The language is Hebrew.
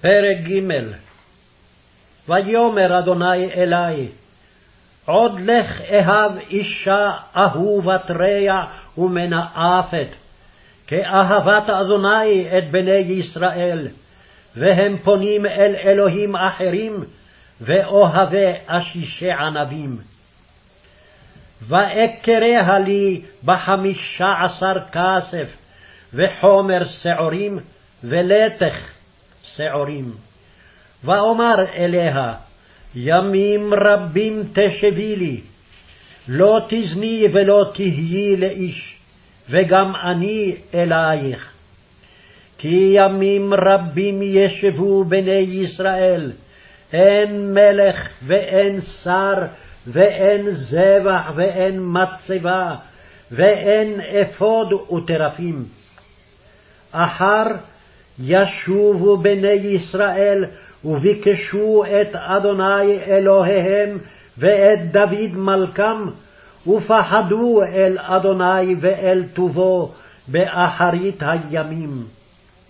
פרק ג' ויאמר אדוני אלי עוד לך אהב אישה אהובת רע ומנאפת, כאהבת אדוני את בני ישראל, והם פונים אל אלוהים אחרים, ואוהבי אשישי ענבים. ואקריה לי בחמישה עשר כסף, וחומר שעורים, ולתך שעורים. ואומר אליה, ימים רבים תשבי לי, לא תזני ולא תהיי לאיש, וגם אני אלייך. כי ימים רבים ישבו בני ישראל, אין מלך ואין שר, ואין זבח ואין מצבה, ואין אפוד וטרפים. אחר ישובו בני ישראל וביקשו את אדוני אלוהיהם ואת דוד מלכם, ופחדו אל אדוני ואל טובו באחרית הימים.